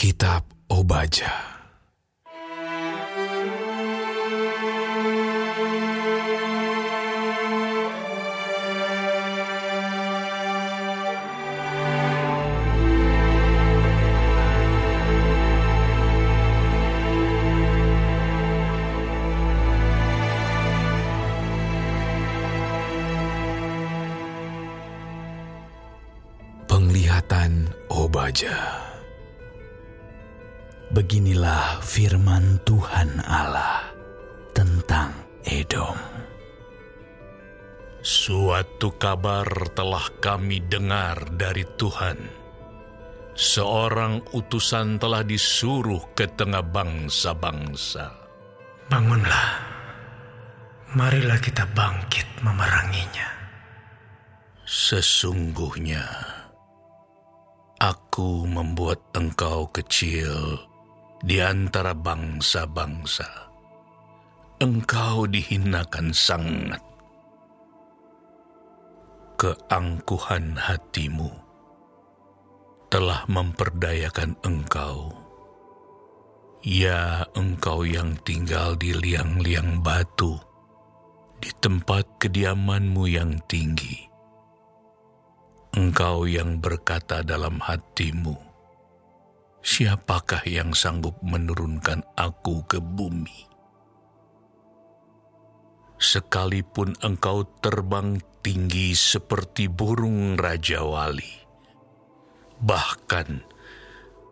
Kitab Obaja. Penglihatan Obaja Beginilah firman Tuhan Allah tentang Edom. Suatu kabar telah kami dengar dari Tuhan. Seorang utusan telah disuruh ke tengah bangsa-bangsa. Bangunlah, marilah kita bangkit memeranginya. Sesungguhnya, aku membuat engkau kecil di antara bangsa-bangsa. Engkau dihinakan sangat. Keangkuhan hatimu telah memperdayakan engkau. Ya, engkau yang tinggal di liang-liang batu, di tempat kediamanmu yang tinggi. Engkau yang berkata dalam hatimu, siapakah yang sanggup menurunkan aku ke bumi? Sekalipun engkau terbang tinggi seperti burung Raja Wali, bahkan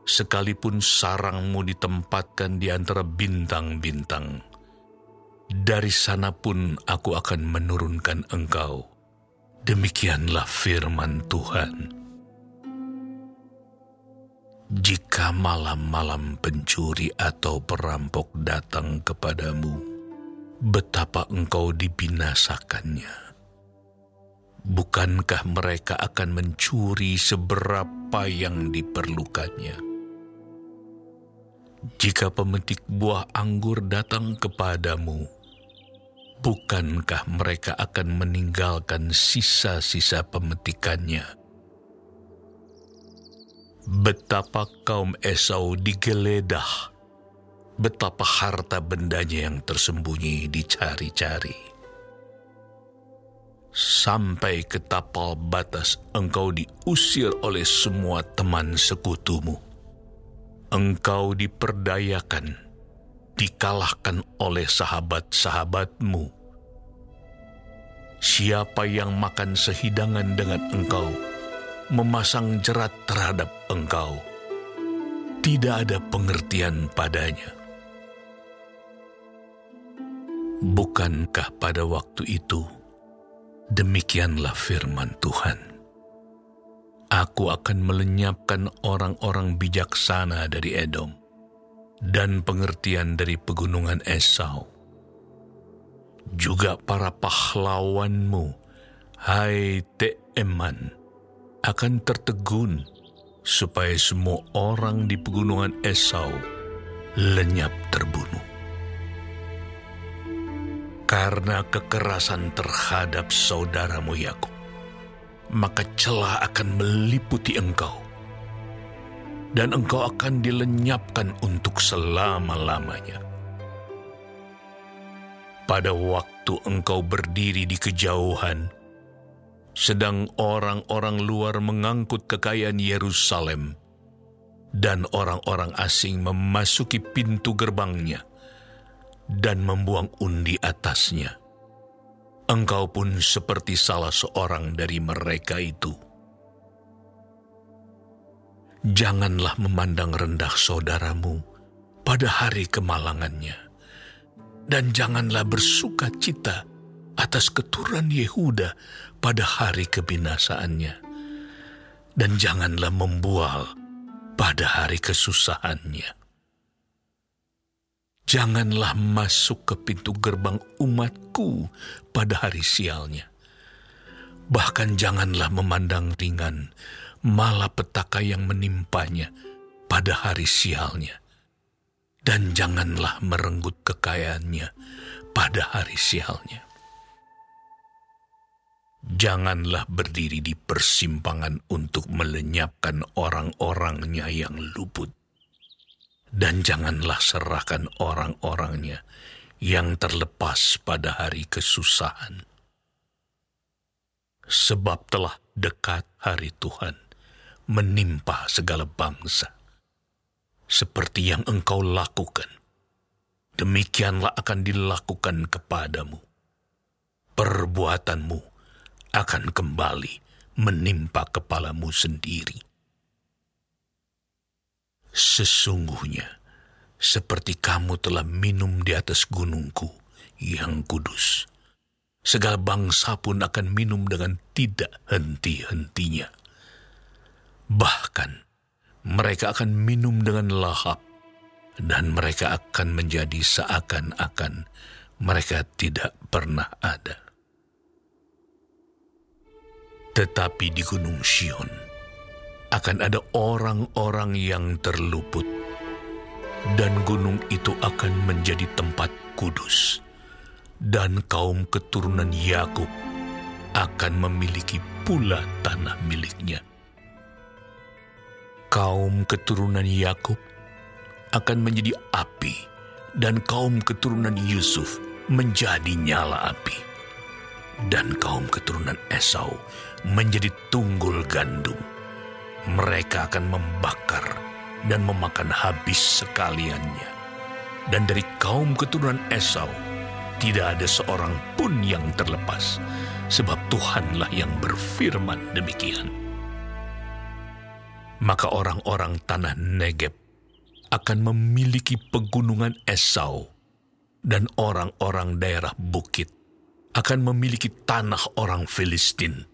sekalipun sarangmu ditempatkan di antara bintang-bintang, dari sana pun aku akan menurunkan engkau. Demikianlah firman Tuhan. Jika malam-malam pencuri atau perampok datang kepadamu, betapa engkau dibinasakannya. Bukankah mereka akan mencuri seberapa yang diperlukannya? Jika pemetik buah anggur datang kepadamu, bukankah mereka akan meninggalkan sisa-sisa pemetikannya? Betapa kaum Esau digeledah, betapa harta bendanya yang tersembunyi dicari-cari. Sampai ke tapal batas engkau diusir oleh semua teman sekutumu. Engkau diperdayakan, dikalahkan oleh sahabat-sahabatmu. Siapa yang makan sehidangan dengan engkau, memasang jerat terhadap engkau. Tidak ada pengertian padanya. Bukankah pada waktu itu demikianlah firman Tuhan? Aku akan melenyapkan orang-orang bijaksana dari Edom dan pengertian dari pegunungan Esau. Juga para pahlawanmu, hai Teeman, akan tertegun supaya semua orang di pegunungan Esau lenyap terbunuh. Karena kekerasan terhadap saudaramu Yakub, maka celah akan meliputi engkau, dan engkau akan dilenyapkan untuk selama-lamanya. Pada waktu engkau berdiri di kejauhan, sedang orang-orang luar mengangkut kekayaan Yerusalem, dan orang-orang asing memasuki pintu gerbangnya dan membuang undi atasnya. Engkau pun seperti salah seorang dari mereka itu. Janganlah memandang rendah saudaramu pada hari kemalangannya, dan janganlah bersuka cita atas keturunan Yehuda pada hari kebinasaannya. Dan janganlah membual pada hari kesusahannya. Janganlah masuk ke pintu gerbang umatku pada hari sialnya. Bahkan janganlah memandang ringan malapetaka yang menimpanya pada hari sialnya. Dan janganlah merenggut kekayaannya pada hari sialnya Janganlah berdiri di persimpangan untuk melenyapkan orang-orangnya yang luput. dan janganlah serahkan orang-orangnya yang terlepas pada hari kesusahan. Sebab telah dekat hari Tuhan menimpa segala bangsa. Seperti yang engkau lakukan, demikianlah akan dilakukan kepadamu. Perbuatanmu akan kembali menimpa kepalamu sendiri. Sesungguhnya, seperti kamu telah minum di atas gunungku yang kudus. Segala bangsa pun akan minum dengan tidak henti-hentinya. Bahkan, mereka akan minum dengan lahap, dan mereka akan menjadi seakan-akan mereka tidak pernah ada. Tetapi di Gunung Sion akan ada orang-orang yang terluput, dan gunung itu akan menjadi tempat kudus, dan kaum keturunan Yakub akan memiliki pula tanah miliknya. Kaum keturunan Yakub akan menjadi api, dan kaum keturunan Yusuf menjadi nyala api, dan kaum keturunan Esau menjadi tunggul gandum. Mereka akan membakar dan memakan habis sekaliannya. Dan dari kaum keturunan Esau, tidak ada seorang pun yang terlepas, sebab Tuhanlah yang berfirman demikian. Maka orang-orang tanah Negeb akan memiliki pegunungan Esau, dan orang-orang daerah bukit akan memiliki tanah orang Filistin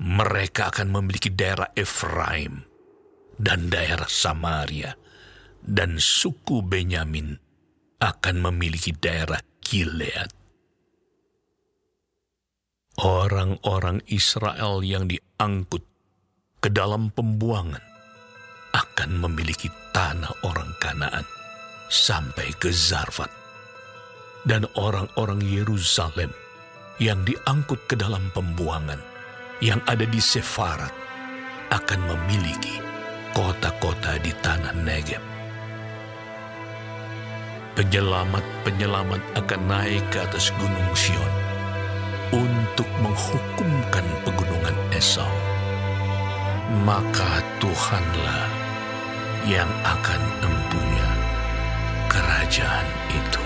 mereka akan memiliki daerah Efraim dan daerah Samaria, dan suku Benyamin akan memiliki daerah Gilead. Orang-orang Israel yang diangkut ke dalam pembuangan akan memiliki tanah orang Kanaan sampai ke Zarfat. Dan orang-orang Yerusalem yang diangkut ke dalam pembuangan yang ada di Sefarat akan memiliki kota-kota di tanah Negeb. Penyelamat-penyelamat akan naik ke atas gunung Sion untuk menghukumkan pegunungan Esau. Maka Tuhanlah yang akan empunya kerajaan itu.